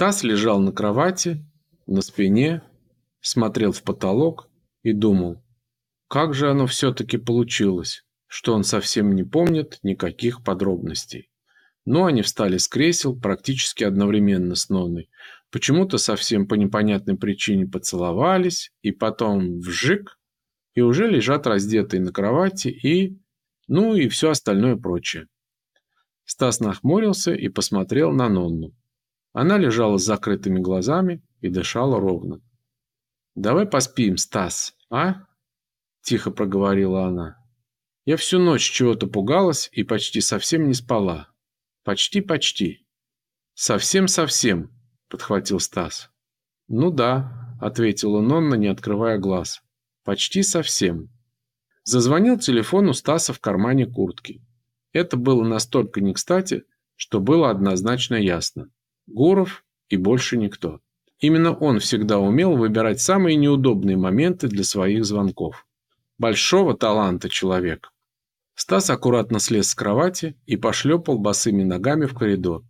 Стас лежал на кровати, на спине, смотрел в потолок и думал, как же оно все-таки получилось, что он совсем не помнит никаких подробностей. Но они встали с кресел практически одновременно с Нонной. Почему-то совсем по непонятной причине поцеловались, и потом вжик, и уже лежат раздетые на кровати, и... ну и все остальное прочее. Стас нахмурился и посмотрел на Нонну. Она лежала с закрытыми глазами и дышала ровно. «Давай поспим, Стас, а?» Тихо проговорила она. Я всю ночь чего-то пугалась и почти совсем не спала. Почти-почти. Совсем-совсем, подхватил Стас. Ну да, ответила Нонна, не открывая глаз. Почти совсем. Зазвонил телефон у Стаса в кармане куртки. Это было настолько не кстати, что было однозначно ясно. Гуров и больше никто. Именно он всегда умел выбирать самые неудобные моменты для своих звонков. Большого таланта человек. Стас аккуратно слез с кровати и пошлепал босыми ногами в коридор.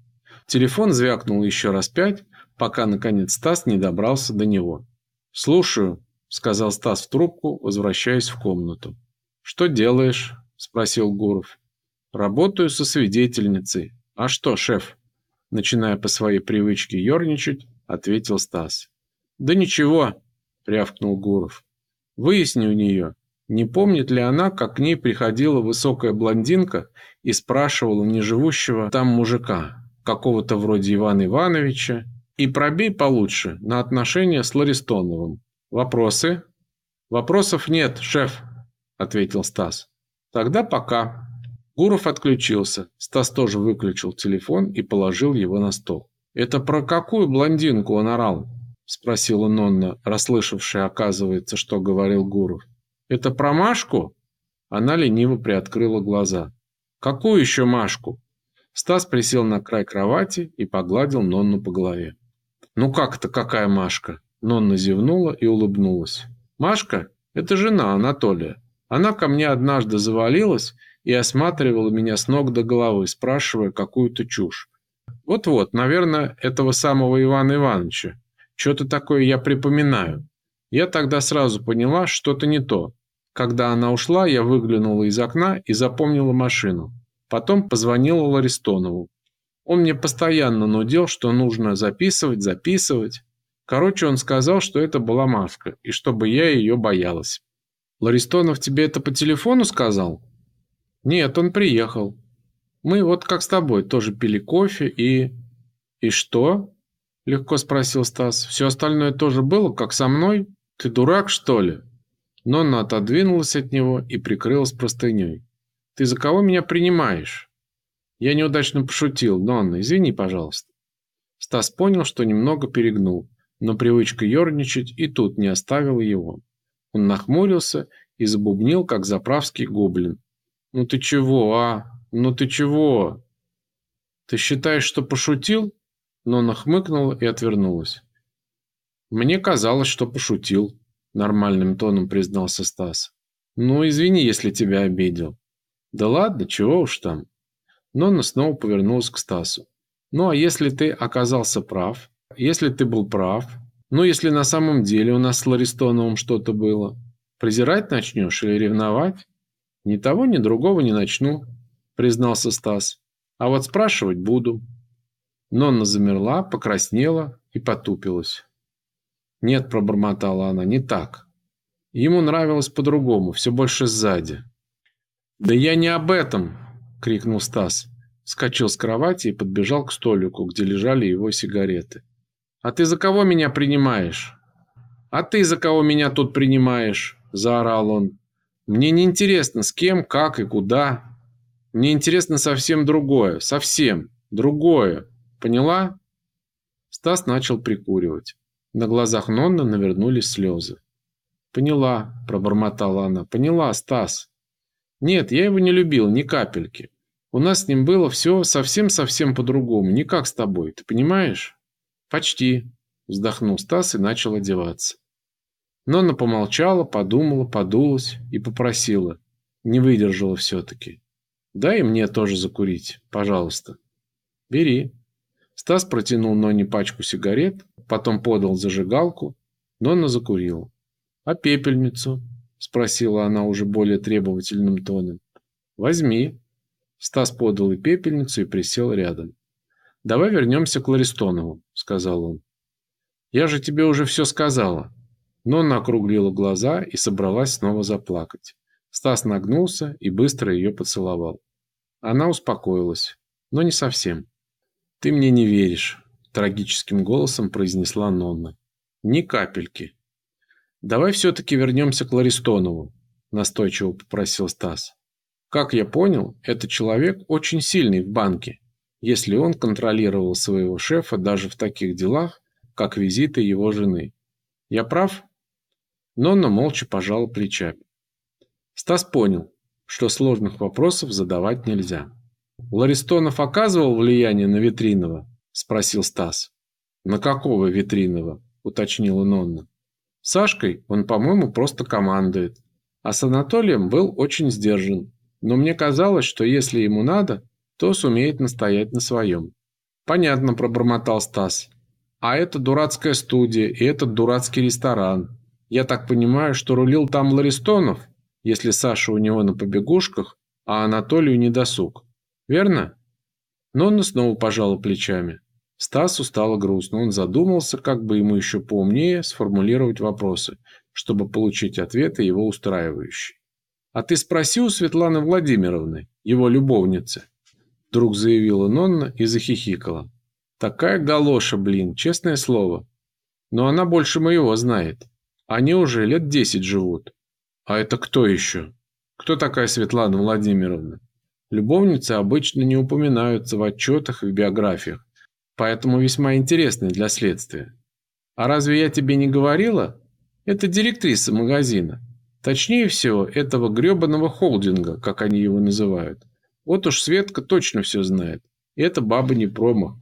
Телефон звякнул еще раз пять, пока, наконец, Стас не добрался до него. «Слушаю», — сказал Стас в трубку, возвращаясь в комнату. «Что делаешь?» — спросил Гуров. «Работаю со свидетельницей. А что, шеф?» Начиная по своей привычке ерничать, ответил Стас. «Да ничего», — рявкнул Гуров. «Выясни у нее, не помнит ли она, как к ней приходила высокая блондинка и спрашивала неживущего там мужика, какого-то вроде Ивана Ивановича, и пробей получше на отношения с Ларистоновым. Вопросы? Вопросов нет, шеф, ответил Стас. Тогда пока. Гуров отключился. Стас тоже выключил телефон и положил его на стол. Это про какую блондинку он орал? спросила Нонна, расслышавшая, оказывается, что говорил Гуров. Это про Машку? Она лениво приоткрыла глаза. Какую еще Машку? Стас присел на край кровати и погладил Нонну по голове. Ну как это какая Машка? Нонна зевнула и улыбнулась. Машка – это жена Анатолия. Она ко мне однажды завалилась и осматривала меня с ног до головы, спрашивая какую-то чушь. Вот-вот, наверное, этого самого Ивана Ивановича. Что-то такое я припоминаю. Я тогда сразу поняла, что-то не то. Когда она ушла, я выглянула из окна и запомнила машину. Потом позвонила Ларистонову. Он мне постоянно нудел, что нужно записывать, записывать. Короче, он сказал, что это была маска, и чтобы я ее боялась. Ларистонов тебе это по телефону сказал? Нет, он приехал. Мы вот как с тобой тоже пили кофе и... И что? Легко спросил Стас. Все остальное тоже было, как со мной? Ты дурак, что ли? Нонна отодвинулась от него и прикрылась простыней. «Ты за кого меня принимаешь?» «Я неудачно пошутил, Нонна, извини, пожалуйста». Стас понял, что немного перегнул, но привычка ерничать и тут не оставила его. Он нахмурился и забубнил, как заправский гоблин. «Ну ты чего, а? Ну ты чего?» «Ты считаешь, что пошутил?» Нонна хмыкнула и отвернулась. «Мне казалось, что пошутил», нормальным тоном признался Стас. Ну, извини, если тебя обидел. Да ладно, чего уж там. Нонна снова повернулась к Стасу. Ну, а если ты оказался прав? Если ты был прав? Ну, если на самом деле у нас с Ларистоновым что-то было? Презирать начнешь или ревновать? Ни того, ни другого не начну, признался Стас. А вот спрашивать буду. Нонна замерла, покраснела и потупилась. «Нет», – пробормотала она, – «не так». Ему нравилось по-другому, все больше сзади. «Да я не об этом!» – крикнул Стас. Скочил с кровати и подбежал к столику, где лежали его сигареты. «А ты за кого меня принимаешь?» «А ты за кого меня тут принимаешь?» – заорал он. «Мне не интересно, с кем, как и куда. Мне интересно совсем другое, совсем другое. Поняла?» Стас начал прикуривать. На глазах Нонны навернулись слезы. «Поняла», – пробормотала она. «Поняла, Стас». «Нет, я его не любил, ни капельки. У нас с ним было все совсем-совсем по-другому, не как с тобой, ты понимаешь?» «Почти», – вздохнул Стас и начал одеваться. Нонна помолчала, подумала, подулась и попросила. Не выдержала все-таки. «Дай мне тоже закурить, пожалуйста». «Бери». Стас протянул Ноне пачку сигарет, потом подал зажигалку. Нонна закурила. «А пепельницу?» – спросила она уже более требовательным тоном. «Возьми». Стас подал и пепельницу и присел рядом. «Давай вернемся к Ларистонову», – сказал он. «Я же тебе уже все сказала». Нонна округлила глаза и собралась снова заплакать. Стас нагнулся и быстро ее поцеловал. Она успокоилась, но не совсем. «Ты мне не веришь», – трагическим голосом произнесла Нонна. «Ни капельки». «Давай все-таки вернемся к Ларистонову», – настойчиво попросил Стас. «Как я понял, этот человек очень сильный в банке, если он контролировал своего шефа даже в таких делах, как визиты его жены. Я прав?» Нонна молча пожала плечами. Стас понял, что сложных вопросов задавать нельзя. «Ларистонов оказывал влияние на Витринова?» – спросил Стас. «На какого Витринова?» – уточнила Нонна. «Сашкой он, по-моему, просто командует. А с Анатолием был очень сдержан. Но мне казалось, что если ему надо, то сумеет настоять на своем». «Понятно», – пробормотал Стас. «А это дурацкая студия и этот дурацкий ресторан. Я так понимаю, что рулил там Ларистонов?» если Саша у него на побегушках, а Анатолию не досуг. Верно? Нонна снова пожала плечами. Стасу стало грустно. Он задумался, как бы ему еще поумнее сформулировать вопросы, чтобы получить ответы его устраивающие. «А ты спроси у Светланы Владимировны, его любовницы», вдруг заявила Нонна и захихикала. «Такая галоша, блин, честное слово. Но она больше моего знает. Они уже лет десять живут. А это кто еще? Кто такая Светлана Владимировна? Любовницы обычно не упоминаются в отчетах и биографиях, поэтому весьма интересны для следствия. А разве я тебе не говорила? Это директриса магазина. Точнее всего, этого гребаного холдинга, как они его называют. Вот уж Светка точно все знает. И эта баба не промах.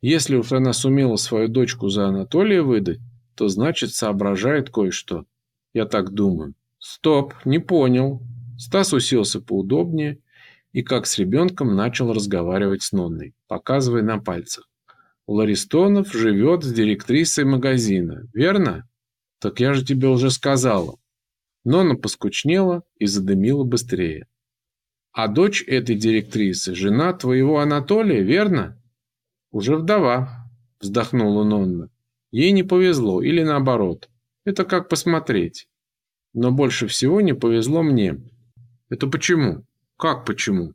Если уж она сумела свою дочку за Анатолия выдать, то значит соображает кое-что. Я так думаю. «Стоп, не понял». Стас уселся поудобнее и, как с ребенком, начал разговаривать с Нонной, показывая на пальцах. «Ларистонов живет с директрисой магазина, верно?» «Так я же тебе уже сказала». Нонна поскучнела и задымила быстрее. «А дочь этой директрисы – жена твоего Анатолия, верно?» «Уже вдова», – вздохнула Нонна. «Ей не повезло, или наоборот. Это как посмотреть. Но больше всего не повезло мне. Это почему? Как почему?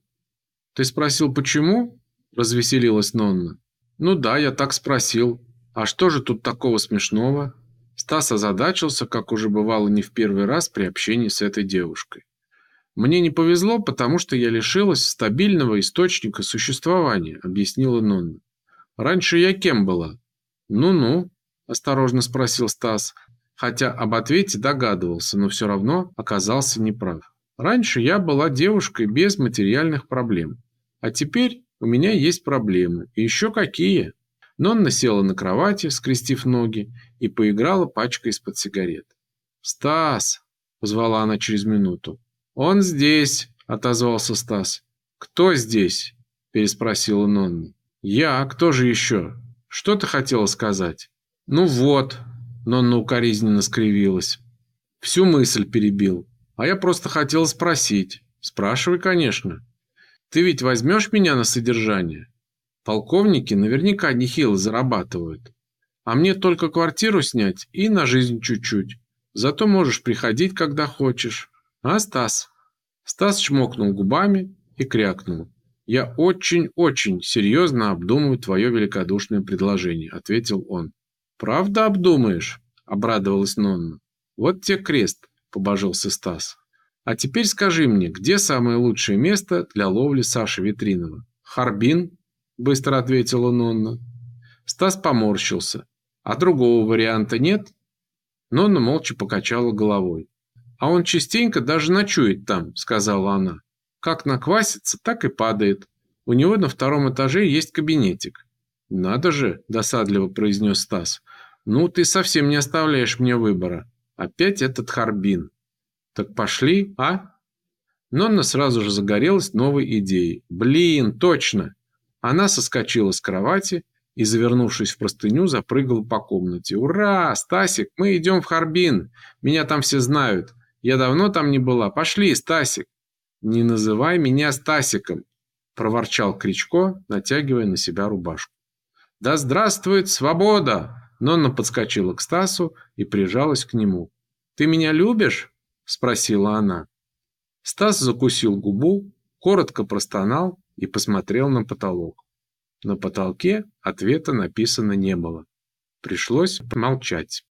Ты спросил, почему? Развеселилась Нонна. Ну да, я так спросил. А что же тут такого смешного? Стас озадачился, как уже бывало не в первый раз при общении с этой девушкой. Мне не повезло, потому что я лишилась стабильного источника существования, объяснила Нонна. Раньше я кем была? Ну-ну, осторожно спросил Стас хотя об ответе догадывался, но все равно оказался неправ. Раньше я была девушкой без материальных проблем, а теперь у меня есть проблемы, и еще какие. Нонна села на кровати, скрестив ноги, и поиграла пачкой из-под сигарет. «Стас!» – позвала она через минуту. «Он здесь!» – отозвался Стас. «Кто здесь?» – переспросила Нонна. «Я. Кто же еще? Что ты хотела сказать?» «Ну вот», Нонна укоризненно скривилась. Всю мысль перебил. А я просто хотел спросить. Спрашивай, конечно. Ты ведь возьмешь меня на содержание? Полковники наверняка нехило зарабатывают. А мне только квартиру снять и на жизнь чуть-чуть. Зато можешь приходить, когда хочешь. А, Стас? Стас чмокнул губами и крякнул. «Я очень-очень серьезно обдумываю твое великодушное предложение», — ответил он. «Правда обдумаешь?» – обрадовалась Нонна. «Вот те крест», – побожился Стас. «А теперь скажи мне, где самое лучшее место для ловли Саши Витринова?» «Харбин», – быстро ответила Нонна. Стас поморщился. «А другого варианта нет?» Нонна молча покачала головой. «А он частенько даже ночует там», – сказала она. «Как наквасится, так и падает. У него на втором этаже есть кабинетик. «Надо же!» – досадливо произнес Стас. «Ну, ты совсем не оставляешь мне выбора. Опять этот Харбин. Так пошли, а?» Нонна сразу же загорелась новой идеей. «Блин, точно!» Она соскочила с кровати и, завернувшись в простыню, запрыгал по комнате. «Ура! Стасик, мы идем в Харбин! Меня там все знают! Я давно там не была! Пошли, Стасик!» «Не называй меня Стасиком!» – проворчал Кричко, натягивая на себя рубашку. «Да здравствует свобода!» Нонна подскочила к Стасу и прижалась к нему. «Ты меня любишь?» – спросила она. Стас закусил губу, коротко простонал и посмотрел на потолок. На потолке ответа написано не было. Пришлось молчать.